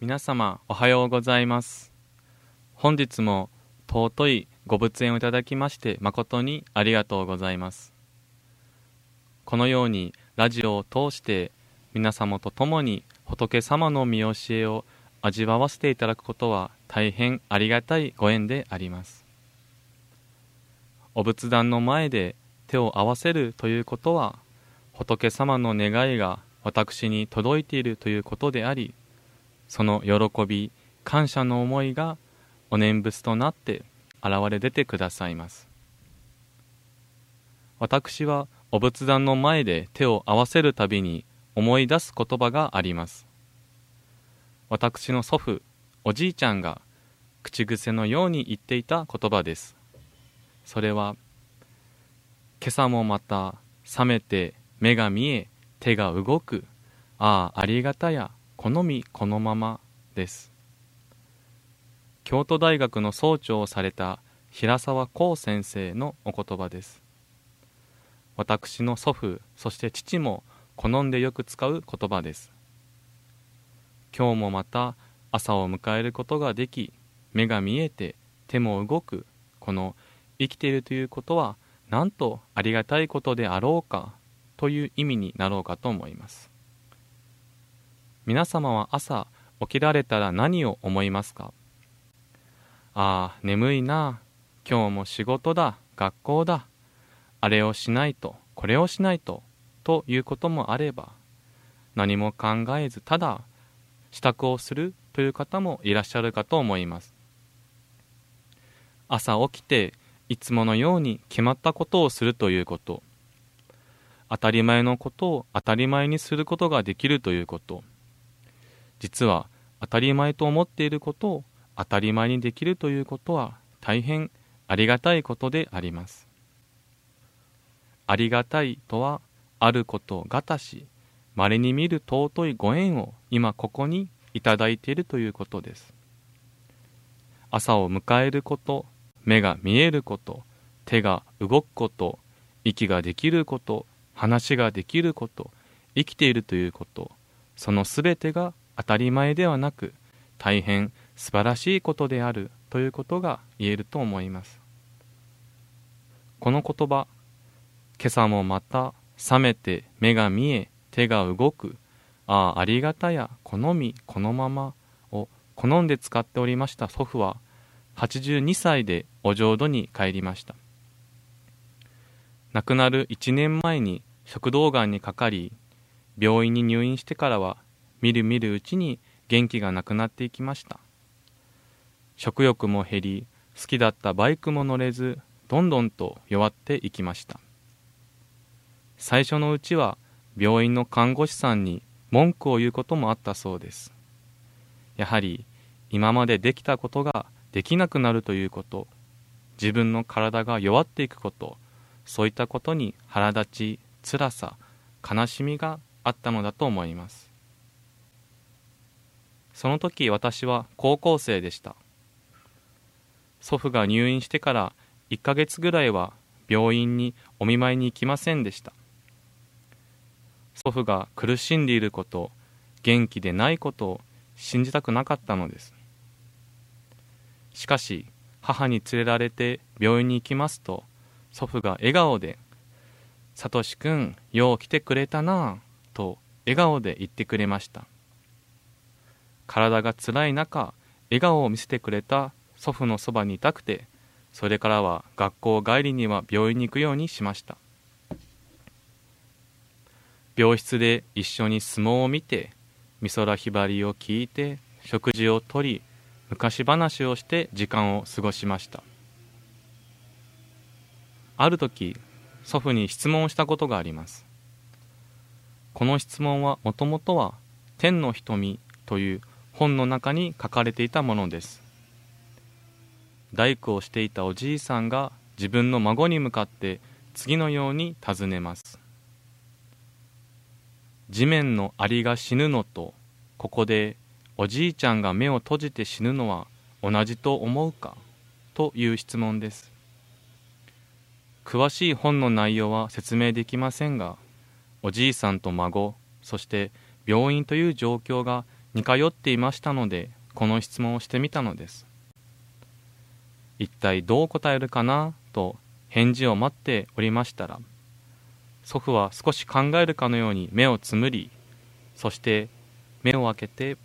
皆様おはようございます。本日も尊いご仏縁をいただきまして誠にありがとうございます。このようにラジオを通して皆様と共に仏様の見教えを味わわせていただくことは大変ありがたいご縁であります。お仏壇の前で手を合わせるということは仏様の願いが私に届いているということでありその喜び感謝の思いがお念仏となって現れ出てくださいます。私はお仏壇の前で手を合わせるたびに思い出す言葉があります。私の祖父おじいちゃんが口癖のように言っていた言葉です。それは今朝もまた覚めて目が見え手が動くああありがたや好みこのままです。京都大学の総長をされた平沢光先生のお言葉です。私の祖父そして父も好んでよく使う言葉です。今日もまた朝を迎えることができ目が見えて手も動くこの生きているということはなんとありがたいことであろうかという意味になろうかと思います。皆様は朝起きられたら何を思いますか？ああ、眠いな。今日も仕事だ、学校だ。あれをしないと、これをしないと、ということもあれば、何も考えず、ただ、支度をするという方もいらっしゃるかと思います。朝起きて、いつものように決まったことをするということ。当たり前のことを当たり前にすることができるということ。実は当たり前と思っていることを当たり前にできるということは大変ありがたいことであります。ありがたいとはあることがたし、稀に見る尊いご縁を今ここにいただいているということです。朝を迎えること、目が見えること、手が動くこと、息ができること、話ができること、生きているということ、そのすべてが当たり前ではなく大変素晴らしいことであるということが言えると思います。この言葉今朝もまた覚めて目が見え手が動くああありがたや好みこのままを好んで使っておりました祖父は82歳でお浄土に帰りました。亡くなる1年前に食道がんにかかり病院に入院してからはみるみるうちに元気がなくなっていきました。食欲も減り好きだったバイクも乗れずどんどんと弱っていきました。最初のうちは病院の看護師さんに文句を言うこともあったそうです。やはり今までできたことができなくなるということ自分の体が弱っていくことそういったことに腹立ち辛さ悲しみがあったのだと思います。その時私は高校生でした。祖父が入院してから1ヶ月ぐらいは病院にお見舞いに行きませんでした。祖父が苦しんでいること元気でないことを信じたくなかったのです。しかし母に連れられて病院に行きますと祖父が笑顔で「さとしくんよう来てくれたな」と笑顔で言ってくれました。体が辛い中笑顔を見せてくれた祖父のそばにいたくてそれからは学校帰りには病院に行くようにしました。病室で一緒に相撲を見て美空ひばりを聞いて食事をとり昔話をして時間を過ごしました。ある時祖父に質問をしたことがあります。この質問はもともとは「天の瞳」という本の中に書かれていたものです。大工をしていたおじいさんが自分の孫に向かって次のように尋ねます地面のアリが死ぬのとここでおじいちゃんが目を閉じて死ぬのは同じと思うか？という質問です。詳しい本の内容は説明できませんがおじいさんと孫そして病院という状況が似通っていましたのでこの質問をしてみたのです。一体どう答えるかなと返事を待っておりましたら祖父は少し考えるかのように目をつむりそして目を開けて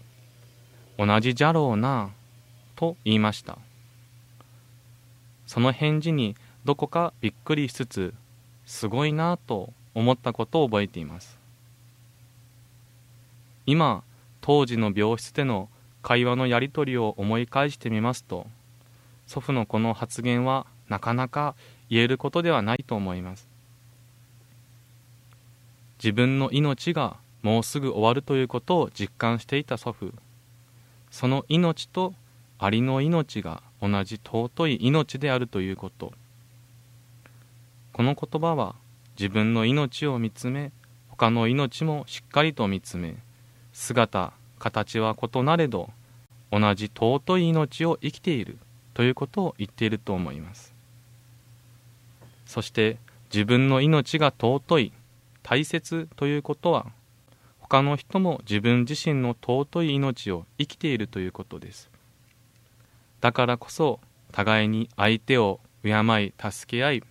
「同じじゃろうな」と言いました。その返事にどこかびっくりしつつすごいなと思ったことを覚えています。今当時の病室での会話のやり取りを思い返してみますと祖父のこの発言はなかなか言えることではないと思います。自分の命がもうすぐ終わるということを実感していた祖父。その命とありの命が同じ尊い命であるということ。この言葉は自分の命を見つめ他の命もしっかりと見つめ姿形は異なれど同じ尊い命を生きているということを言っていると思います。そして自分の命が尊い大切ということは他の人も自分自身の尊い命を生きているということです。だからこそ互いに相手を敬い助け合い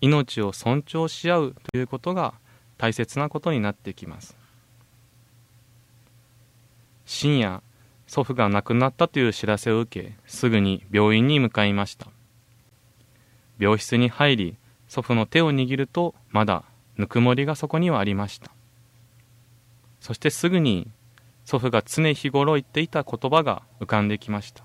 命を尊重し合うということが大切なことになってきます。深夜祖父が亡くなったという知らせを受けすぐに病院に向かいました。病室に入り祖父の手を握るとまだぬくもりがそこにはありました。そしてすぐに祖父が常日頃言っていた言葉が浮かんできました。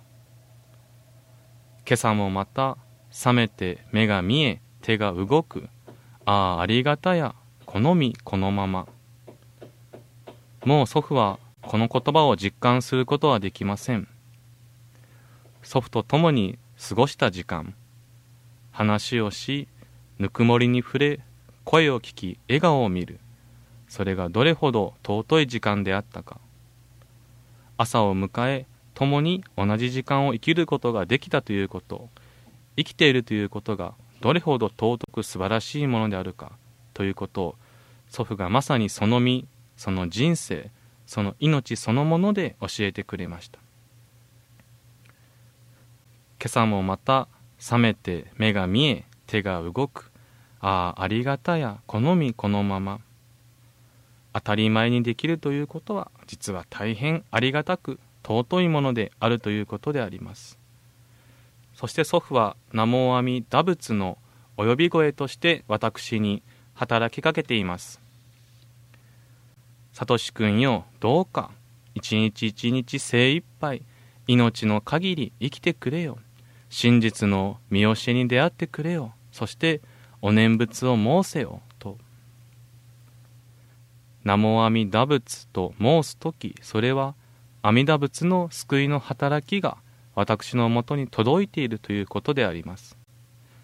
今朝もまた覚めて目が見え手が動く。ああありがたや好みこのまま。もう祖父はこの言葉を実感することはできません。祖父と共に過ごした時間話をしぬくもりに触れ声を聞き笑顔を見る。それがどれほど尊い時間であったか。朝を迎え共に同じ時間を生きることができたということ。生きているということがどれほど尊く素晴らしいものであるかということを祖父がまさにその身その人生その命そのもので教えてくれました。今朝もまた覚めて目が見え手が動く。ああありがたや好みこのまま。当たり前にできるということは実は大変ありがたく尊いものであるということであります。そして祖父は南無阿弥陀仏のお呼び声として私に働きかけています。さとしくんよどうか。一日一日精一杯命の限り生きてくれよ。真実の見教えに出会ってくれよ。そしてお念仏を申せよ。と。南無阿弥陀仏と申す時それは阿弥陀仏の救いの働きが私のもとに届いているということであります。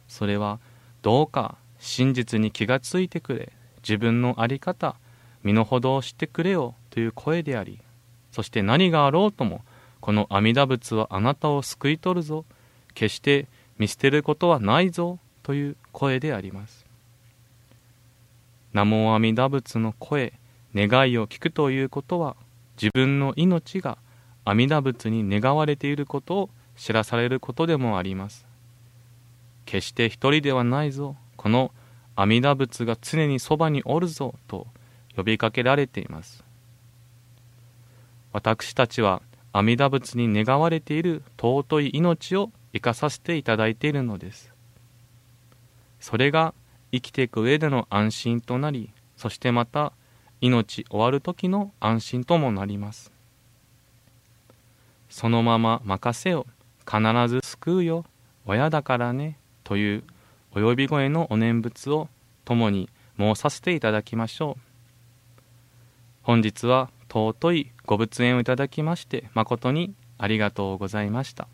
それはどうか真実に気がついてくれ。自分の在り方身の程を知ってくれよという声でありそして何があろうともこの阿弥陀仏はあなたを救い取るぞ決して見捨てることはないぞという声であります。南無阿弥陀仏の声願いを聞くということは自分の命が阿弥陀仏に願われていることを知らされることでもあります。決して一人ではないぞこの阿弥陀仏が常にそばにおるぞと呼びかけられています。私たちは阿弥陀仏に願われている尊い命を生かさせていただいているのです。それが生きていく上での安心となりそしてまた命終わる時の安心ともなります。そのまま任せよ。必ず救うよ。親だからね。というお呼び声のお念仏を共に申させていただきましょう。本日は尊いご仏縁をいただきまして誠にありがとうございました。